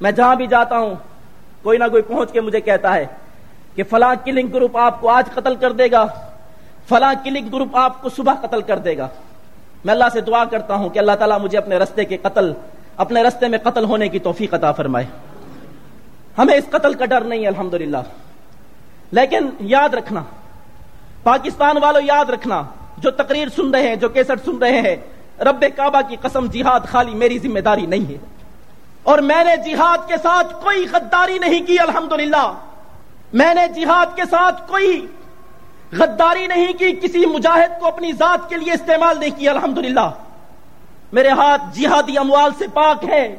میں جہاں بھی جاتا ہوں، کوئی نہ کوئی پہنچ کے مجھے کہتا ہے کہ فلاں کلنگ گروپ آپ کو آج قتل کر دے گا، فلاں کلنگ گروپ آپ کو صبح قتل کر دے گا۔ میں اللہ سے دعا کرتا ہوں کہ اللہ تعالیٰ مجھے اپنے رستے کے قتل، اپنے رستے میں قتل ہونے کی توفیق عطا فرمائے۔ ہمیں اس قتل کا ڈر نہیں ہے الحمدللہ۔ لیکن یاد رکھنا، پاکستان والوں یاد رکھنا، جو تقریر سن رہے ہیں، جو کیسٹ سن رہے ہیں، رب کعبہ کی قسم جہاد خالی میری ذمہ داری نہیں ہے۔ اور میں نے جہاد کے ساتھ کوئی غداری نہیں کی، الحمدللہ۔ میں نے جہاد کے ساتھ کوئی غداری نہیں کی، کسی مجاہد کو اپنی ذات کے لیے استعمال نہیں کیا، الحمدللہ۔ میرے ہاتھ جہادی اموال سے پاک ہے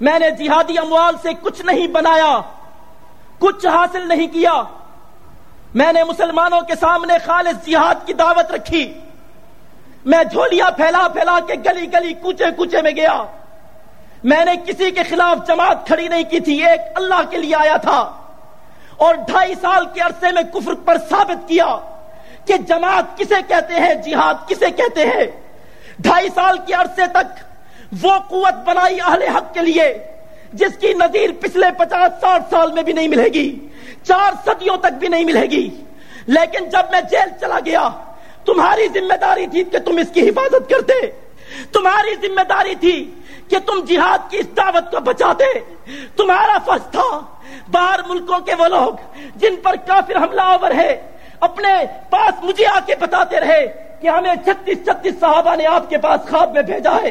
میں نے جہادی اموال سے کچھ نہیں بنایا، کچھ حاصل نہیں کیا۔ میں نے مسلمانوں کے سامنے خالص جہاد کی دعوت رکھی۔ میں جھولیاں پھیلا پھیلا کے گلی گلی کوچے کوچے میں گیا۔ میں نے کسی کے خلاف جماعت کھڑی نہیں کی تھی، ایک اللہ کے لیے آیا تھا۔ اور ڈھائی سال کے عرصے میں کفر پر ثابت کیا کہ جماعت کسے کہتے ہیں، جہاد کسے کہتے ہیں۔ ڈھائی سال کے عرصے تک وہ قوت بنائی اہل حق کے لیے، جس کی نظیر پچھلے پچاس ساٹھ سال میں بھی نہیں ملے گی، چار صدیوں تک بھی نہیں ملے گی۔ لیکن جب میں جیل چلا گیا، تمہاری ذمہ داری تھی کہ تم اس کی حفاظت کرتے۔ تمہاری ذمہ داری تھی کہ تم جہاد کی اس دعوت کو بچا دے تمہارا فرض تھا۔ باہر ملکوں کے وہ لوگ جن پر کافر حملہ آور ہے، اپنے پاس مجھے آ کے بتاتے رہے۔ کہ ہمیں چھتیس چھتیس صحابہ نے آپ کے پاس خواب میں بھیجا ہے۔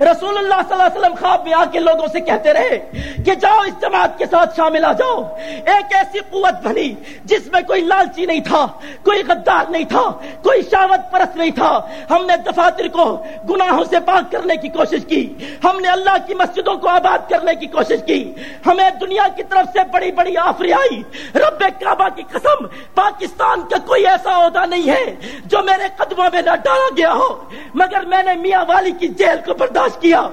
رسول اللہ صلی اللہ علیہ وسلم خواب میں آ کے لوگوں سے کہتے رہے کہ جاؤ اس جماعت کے ساتھ شامل آ جاؤ۔ ایک ایسی قوت بنی جس میں کوئی لالچی نہیں تھا، کوئی غدار نہیں تھا، کوئی شاوت پرست نہیں تھا۔ ہم نے دفاتر کو گناہوں سے پاک کرنے کی کوشش کی۔ ہم نے اللہ کی مسجدوں کو آباد کرنے کی کوشش کی۔ ہمیں دنیا کی طرف سے بڑی بڑی آفری آئی رب کعبہ کی قسم، پاکستان کا کوئی ایسا عہدہ نہیں ہے جو میرے قدموں میں نہ ڈالا گیا ہو، مگر میں نے میاں والی کی جیل کو برداشت کیا۔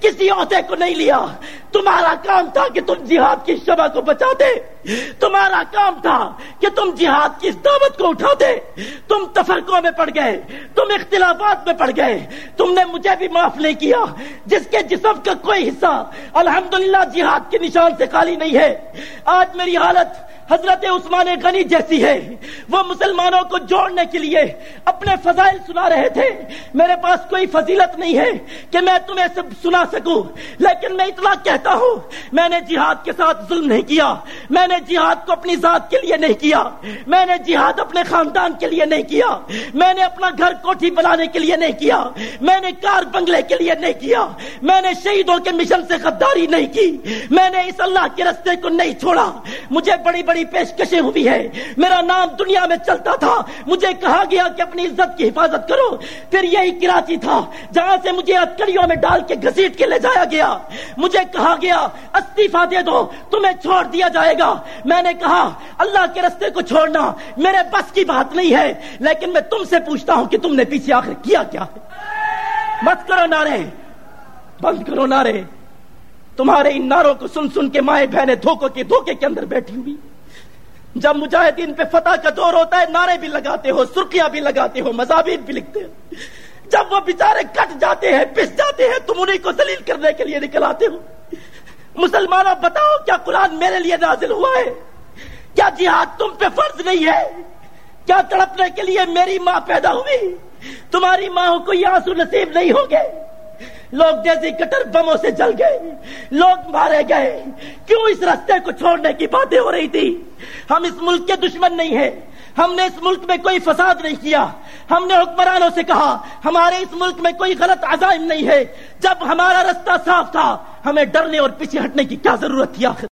کسی عہدے کو نہیں لیا۔ تمہارا کام تھا کہ تم جہاد کی شبہ کو بچا دے۔ تمہارا کام تھا کہ تم جہاد کی اس دعوت کو اٹھا دے۔ تم تفرقوں میں پڑ گئے، تم اختلافات میں پڑ گئے۔ تم نے مجھے بھی معاف نہیں کیا، جس کے جسم کا کوئی حصہ الحمدللہ جہاد کے نشان سے خالی نہیں ہے۔ آج میری حالت حضرت عثمان غنی جیسی ہے۔ وہ مسلمانوں کو جوڑنے کے لیے اپنے فضائل سنا رہے تھے۔ میرے پاس کوئی فضیلت نہیں ہے کہ میں تمہیں سب سنا سکوں۔ لیکن میں اتنا کہتا ہوں، میں نے جہاد کے ساتھ ظلم نہیں کیا۔ میں نے جہاد کو اپنی ذات کے لیے نہیں کیا۔ میں نے جہاد اپنے خاندان کے لیے نہیں کیا۔ میں نے اپنا گھر کوٹھی بنانے کے لیے نہیں کیا۔ میں نے کار بنگلے کے لیے نہیں کیا۔ میں نے شہیدوں کے مشن سے غداری نہیں کی۔ میں نے اس اللہ کے رستے کو نہیں چھوڑا۔ مجھے بڑی بڑی بڑی پیشکشیں ہوئی ہے میرا نام دنیا میں چلتا تھا۔ مجھے کہا گیا کہ اپنی عزت کی حفاظت کرو۔ پھر یہی کراچی تھا جہاں سے مجھے اتکڑیوں میں ڈال کے گھسیٹ کے لے جایا گیا۔ مجھے کہا گیا استعفا دے دو، تمہیں چھوڑ دیا جائے گا۔ میں نے کہا، اللہ کے رستے کو چھوڑنا میرے بس کی بات نہیں ہے، لیکن میں تم سے پوچھتا ہوں کہ تم نے پیچھے آخر کیا کیا ہے۔ مت کرو نعرے، بند کرو نعرے۔ تمہارے ان ناروں کو سن سن کے مائیں بہنیں دھوکوں کے دھوکے کے اندر بیٹھی ہوئی۔ جب مجاہدین پہ فتح کا دور ہوتا ہے، نعرے بھی لگاتے ہو، سرخیاں بھی لگاتے ہو مضابین بھی لکھتے ہو۔ جب وہ بیچارے کٹ جاتے ہیں، پس جاتے ہیں، تم انہیں کو دلیل کرنے کے لیے نکل آتے ہو۔ مسلمانوں بتاؤ کیا قرآن میرے لیے نازل ہوا ہے؟ کیا جہاد تم پہ فرض نہیں ہے؟ کیا تڑپنے کے لیے میری ماں پیدا ہوئی؟ تمہاری ماں کو یہ آنسو نصیب نہیں ہو گئے لوگ جیسی کٹر بموں سے جل گئے۔ لوگ مارے گئے۔ کیوں اس رستے کو چھوڑنے کی باتیں ہو رہی تھی؟ ہم اس ملک کے دشمن نہیں ہیں۔ ہم نے اس ملک میں کوئی فساد نہیں کیا۔ ہم نے حکمرانوں سے کہا، ہمارے اس ملک میں کوئی غلط عزائم نہیں ہے۔ جب ہمارا رستہ صاف تھا، ہمیں ڈرنے اور پیچھے ہٹنے کی کیا ضرورت تھی آخر؟